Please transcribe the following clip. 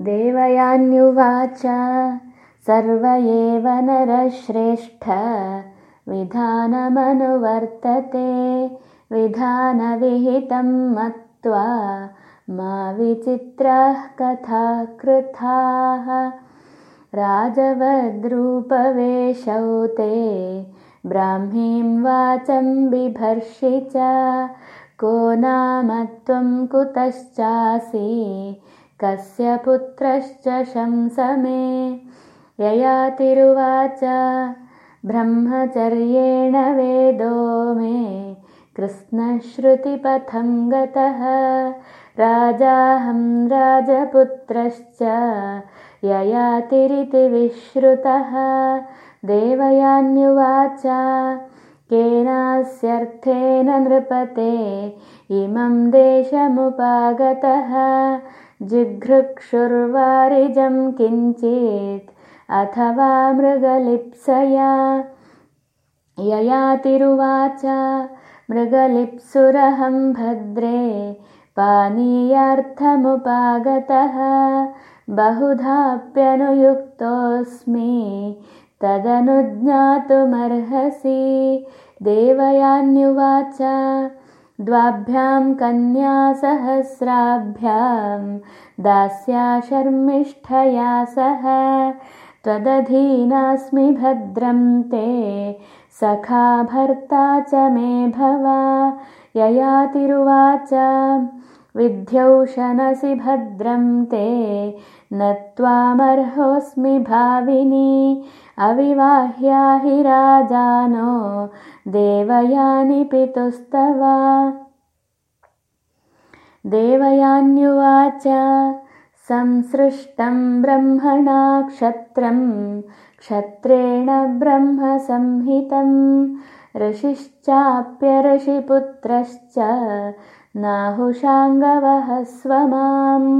देवयान्युवाच। सर्व एव नरश्रेष्ठ। विधानमनुवर्तते। विधानविहितं मत्वा मा विचित्राः कथा कृथाः राजवद्रूपवेशौ ते ब्राह्मीं वाचं बिभर्षि च। को नाम त्वं कुतश्चासि कस्य पुत्रश्च शंस मे ययातिरुवाच ब्रह्मचर्येण वेदो मे। कृष्णश्रुतिपथं गतः राजाहं राजपुत्रश्च ययातिरिति विश्रुतः। देवयान्युवाच केनास्यर्थेन नृपते इमं देशमुपागतः। जिघृक्षुर्वारिजं किञ्चित् अथवा मृगलिप्सया। ययातिरुवाच मृगलिप्सुरहं भद्रे पानीयार्थमुपागतः। बहुधाप्यनुयुक्तोऽस्मि तदनुज्ञातुमर्हसि। देवयान्युवाच द्वाभ्यां कन्यासहस्राभ्यां दास्या शर्मिष्ठया सह। त्वदधीनास्मि भद्रं ते सखा भर्ता च मे भव। ययातिरुवाच विध्यौषनसि भद्रं ते न त्वामर्होऽस्मि भाविनी। अविवाह्या हि राजानो देवयानि पितुस्तव देवयान्युवाच संसृष्टं ब्रह्मणा क्षत्रं क्षत्रेण ब्रह्मसंहितं ऋषिश्चाप्यऋषिपुत्रश्च नाहुषाङ्गवः स्वमाम्